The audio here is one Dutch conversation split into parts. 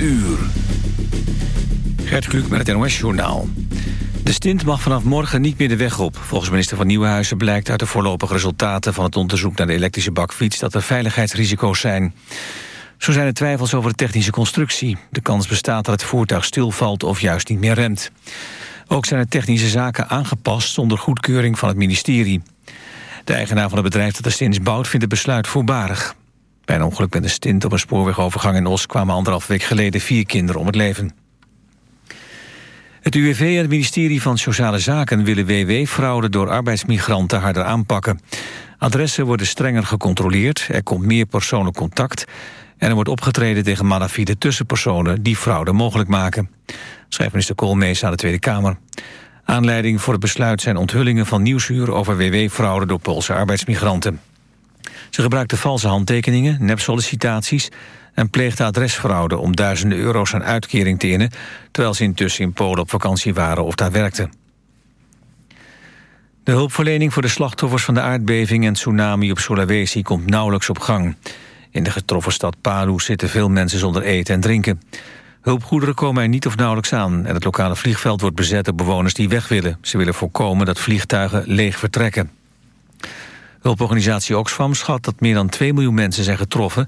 uur. Gert Kluk met het NOS-journaal. De stint mag vanaf morgen niet meer de weg op. Volgens minister van Nieuwenhuizen blijkt uit de voorlopige resultaten... van het onderzoek naar de elektrische bakfiets... dat er veiligheidsrisico's zijn. Zo zijn er twijfels over de technische constructie. De kans bestaat dat het voertuig stilvalt of juist niet meer remt. Ook zijn er technische zaken aangepast... zonder goedkeuring van het ministerie. De eigenaar van het bedrijf dat de stint bouwt... vindt het besluit voorbarig. Bij een ongeluk met een stint op een spoorwegovergang in Os... kwamen anderhalf week geleden vier kinderen om het leven. Het UWV en het ministerie van Sociale Zaken willen WW-fraude door arbeidsmigranten harder aanpakken. Adressen worden strenger gecontroleerd, er komt meer persoonlijk contact... en er wordt opgetreden tegen malafide tussenpersonen die fraude mogelijk maken. Schrijft minister Koolmees aan de Tweede Kamer. Aanleiding voor het besluit zijn onthullingen van nieuwsuur over WW-fraude door Poolse arbeidsmigranten. Ze gebruikten valse handtekeningen, nepsollicitaties en pleegde adresfraude om duizenden euro's aan uitkering te innen... terwijl ze intussen in Polen op vakantie waren of daar werkten. De hulpverlening voor de slachtoffers van de aardbeving en tsunami op Sulawesi komt nauwelijks op gang. In de getroffen stad Palu zitten veel mensen zonder eten en drinken. Hulpgoederen komen er niet of nauwelijks aan... en het lokale vliegveld wordt bezet door bewoners die weg willen. Ze willen voorkomen dat vliegtuigen leeg vertrekken. Hulporganisatie Oxfam schat dat meer dan 2 miljoen mensen zijn getroffen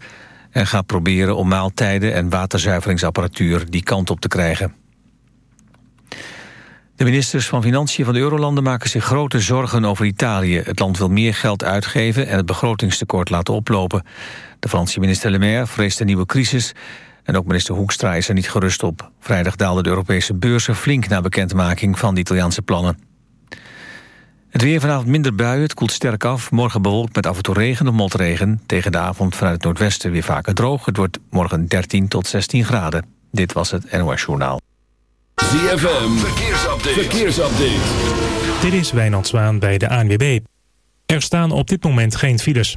en gaat proberen om maaltijden en waterzuiveringsapparatuur die kant op te krijgen. De ministers van Financiën van de Eurolanden maken zich grote zorgen over Italië. Het land wil meer geld uitgeven en het begrotingstekort laten oplopen. De Franse minister Le Maire vreest een nieuwe crisis... en ook minister Hoekstra is er niet gerust op. Vrijdag daalden de Europese beurzen flink na bekendmaking van de Italiaanse plannen. Het weer vanavond minder buien, het koelt sterk af. Morgen bewolkt met af en toe regen of motregen. Tegen de avond vanuit het noordwesten weer vaker droog. Het wordt morgen 13 tot 16 graden. Dit was het NOS Journaal. ZFM, verkeersupdate. verkeersupdate. Dit is Wijnand Zwaan bij de ANWB. Er staan op dit moment geen files.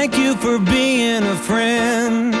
Thank you for being a friend.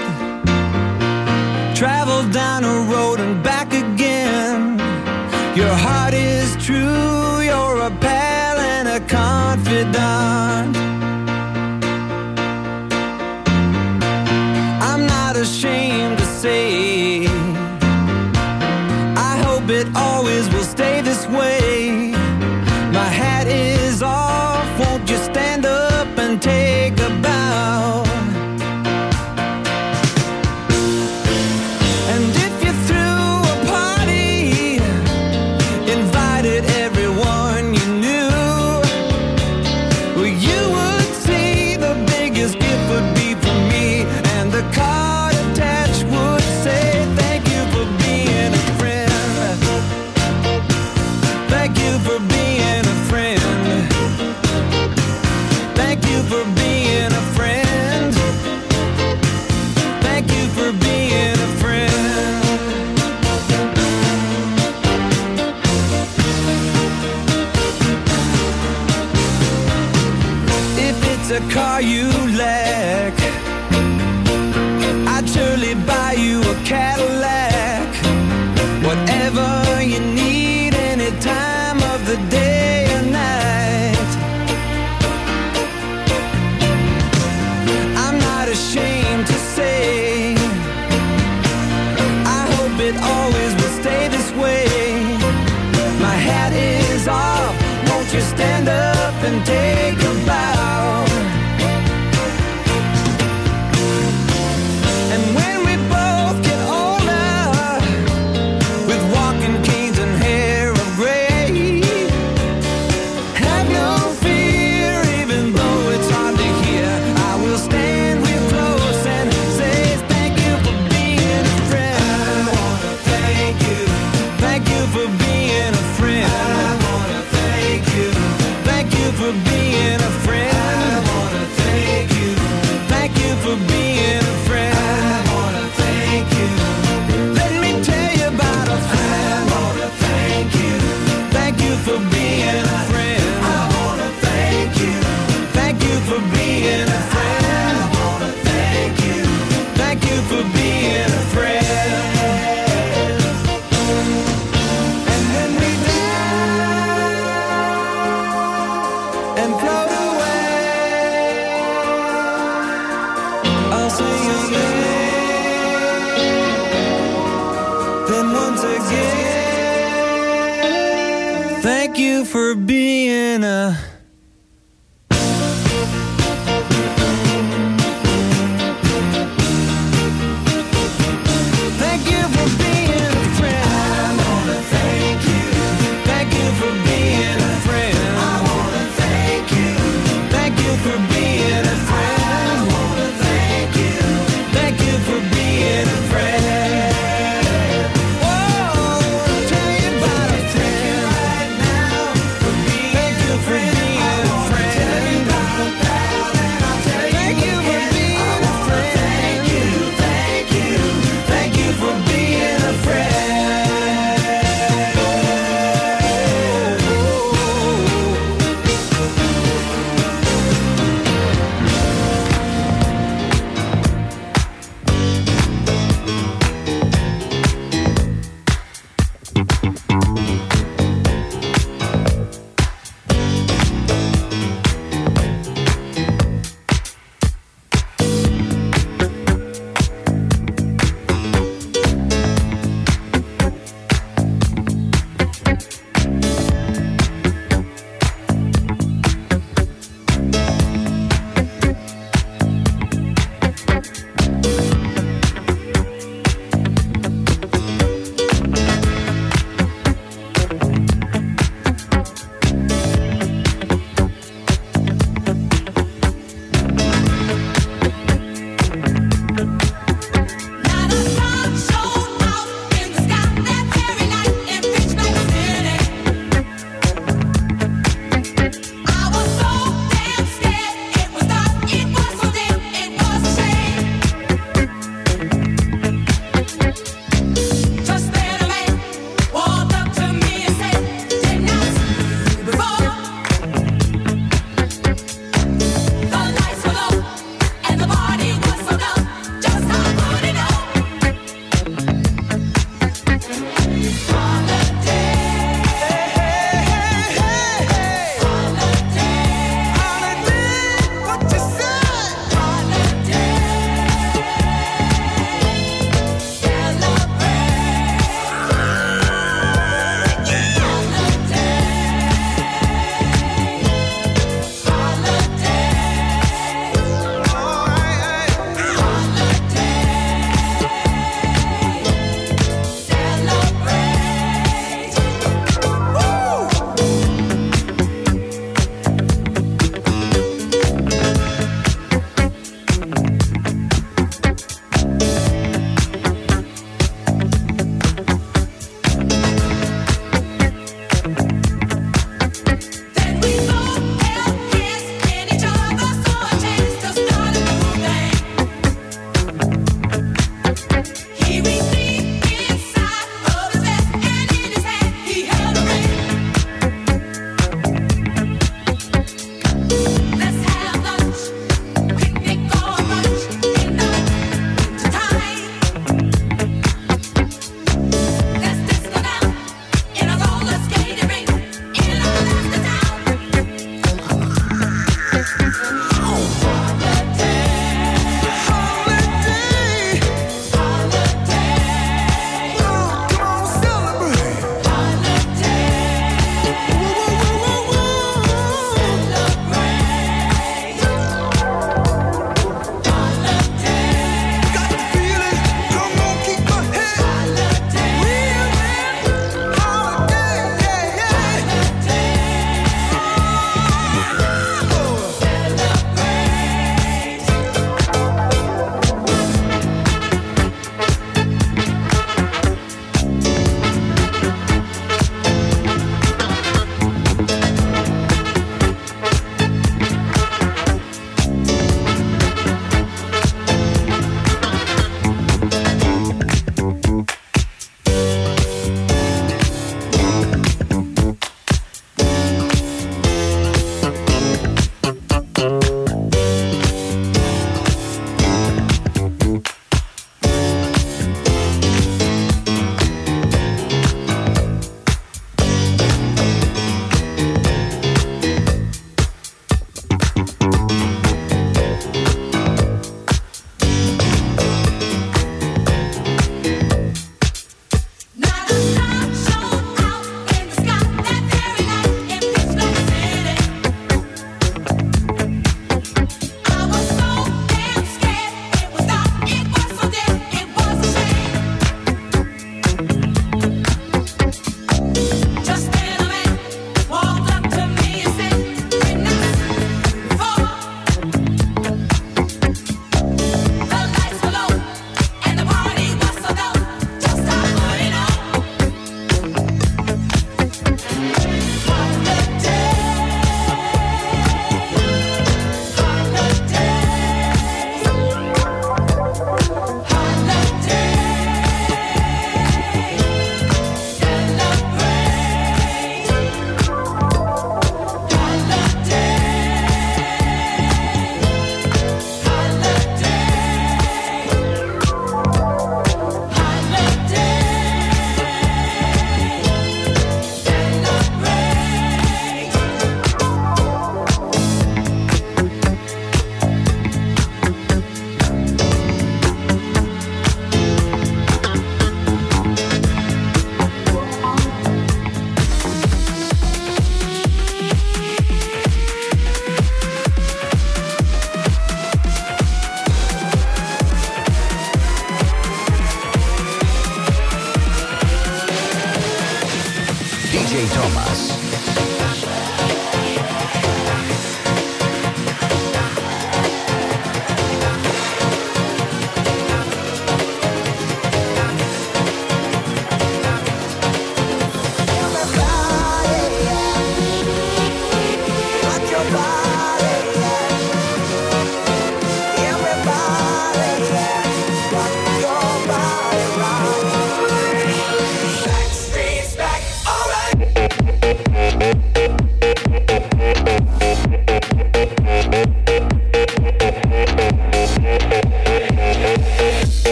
Thomas.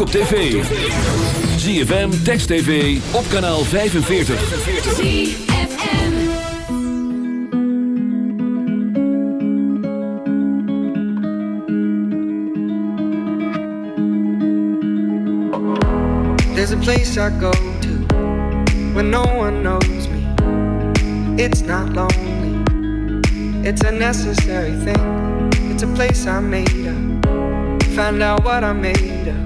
Ook op tv. ZFM, Text TV, op kanaal 45. There's a place I go to when no one knows me. It's not lonely, it's a necessary thing. It's a place I made up. Find out what I made of.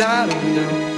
I don't know.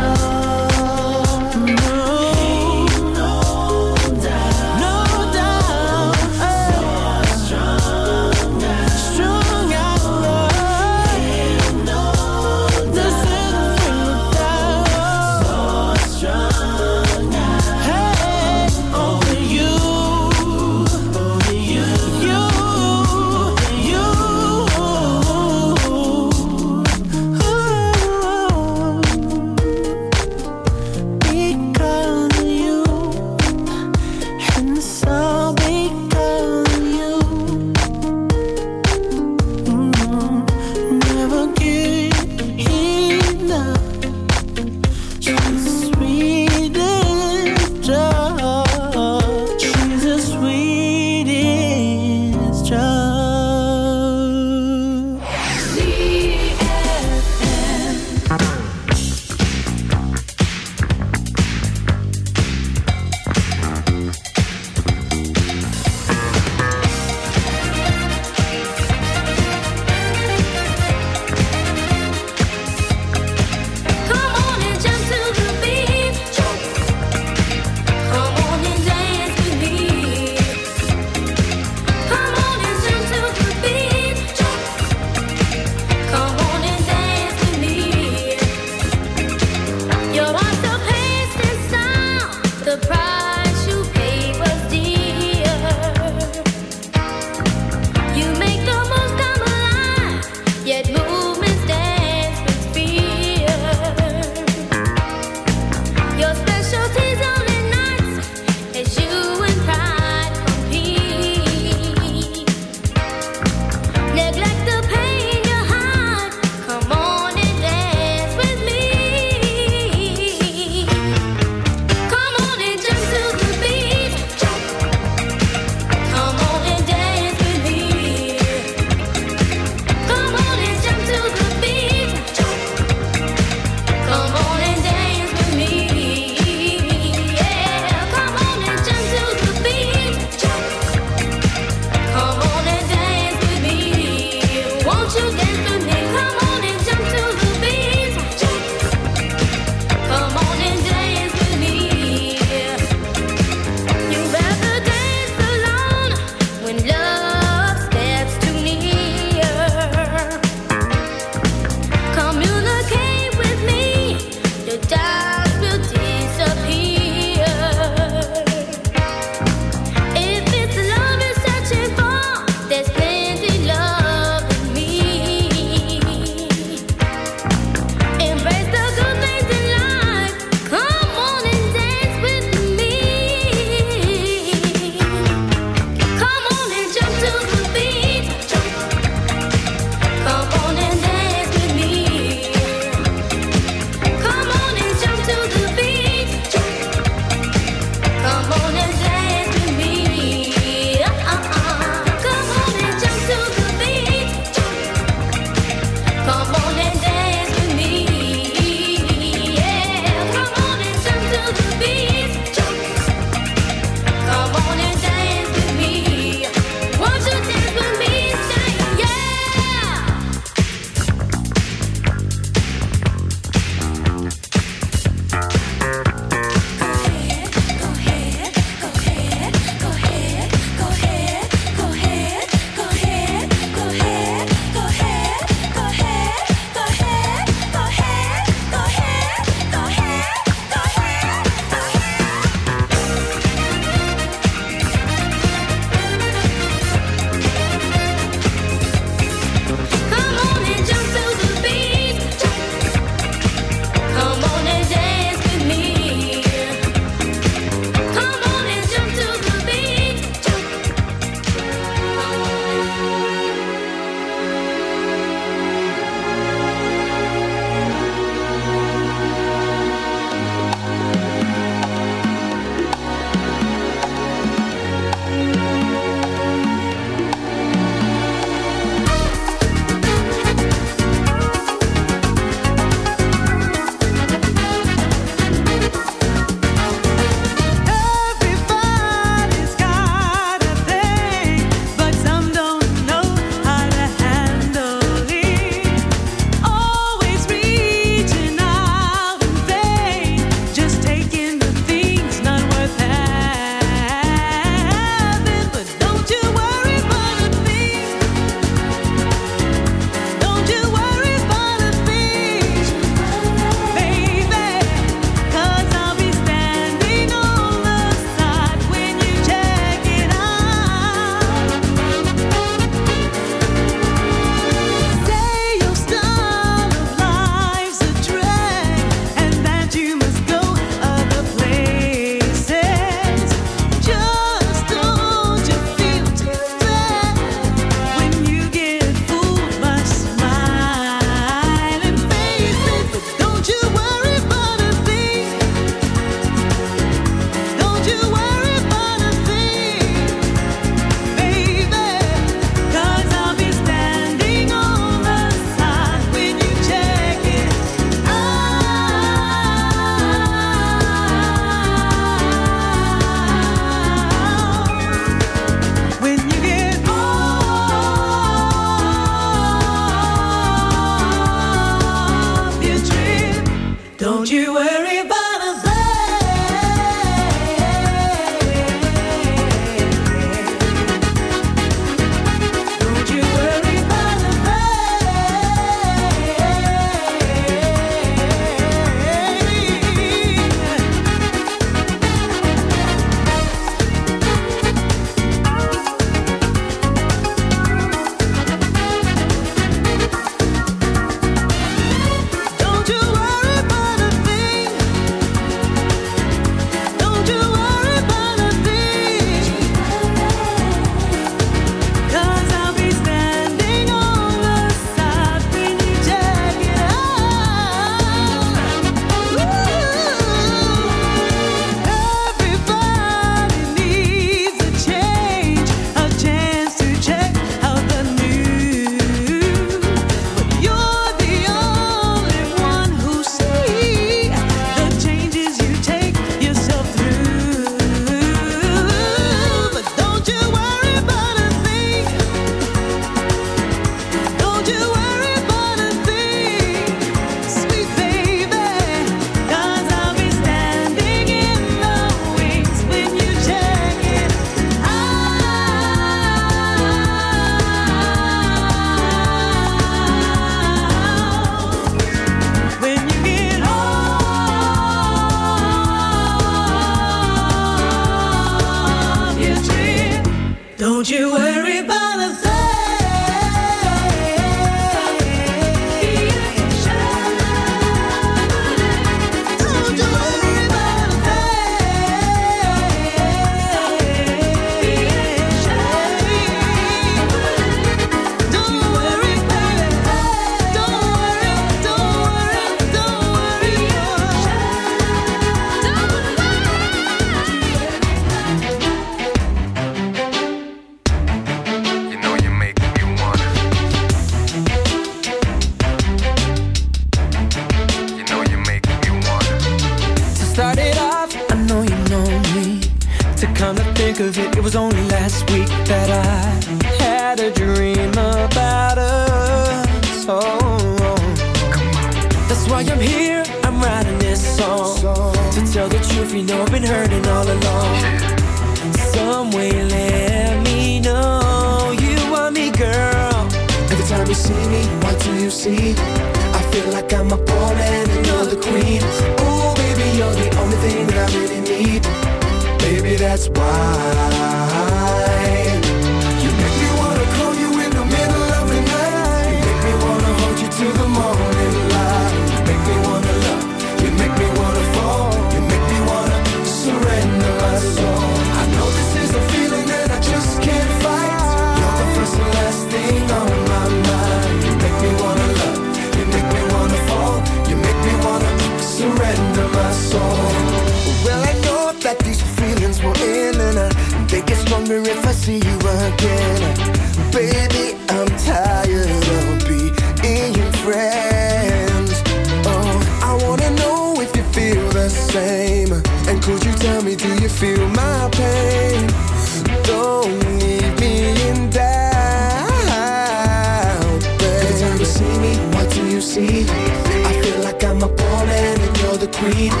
sweet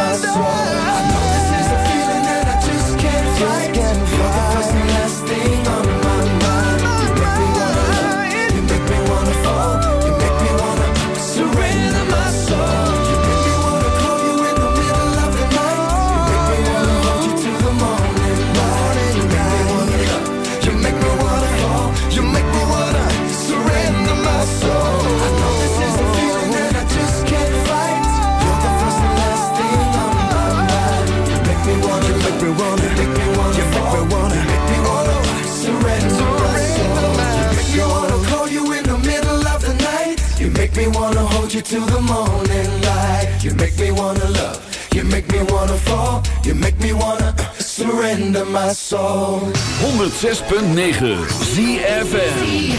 my soul. you the morning light. You make me wanna love. You make me wanna fall. You make me wanna uh, surrender my soul. 106.9 ZFM.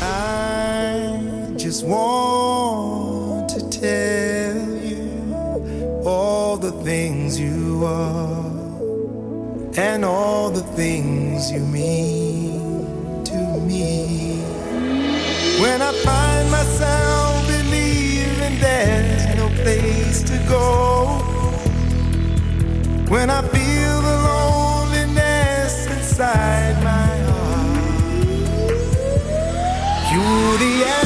I just want to tell you all the things you are and all the things you mean to me. When I find myself there's no place to go. When I feel the loneliness inside my heart, you the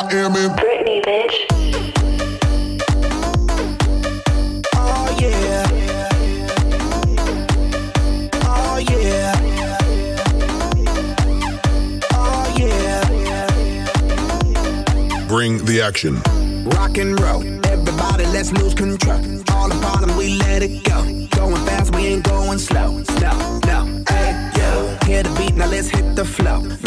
Will I Am in Britney, bitch. Oh yeah. Oh yeah. Oh yeah. Bring the action. Rock and roll. Everybody let's lose control. All the bottom, we let it go. Going fast, we ain't going slow. No, no, hey, yo. Hear the beat, now let's hit the flow.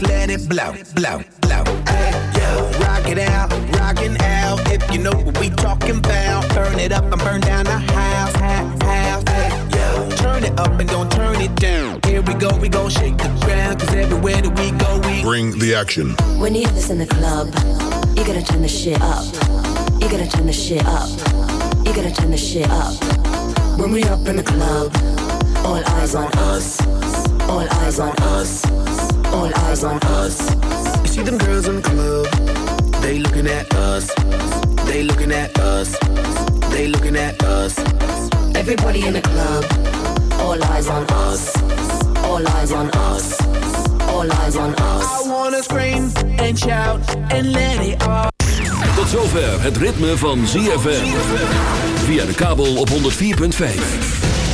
It up and let's it blow, blow, blow. Hey, yo. Rock it out, rockin' out. If you know what we talking about. Burn it up and burn down the house, house, house. Hey, yo. Turn it up and don't turn it down. Here we go, we go shake the ground. Cause everywhere that we go, we Bring the action. When you hear this in the club, you gotta turn the shit up. You gotta turn the shit up. You gotta turn the shit up. When we up in the club, all eyes on us. All eyes on us. All eyes on us. You see them girls in the club, they looking at us. They looking at us. They looking at us. Everybody in the club, all eyes on us. All eyes on us. All eyes on us. I wanna scream and shout and let it all. Tot zover het ritme van ZFM. Via de kabel op 104.5.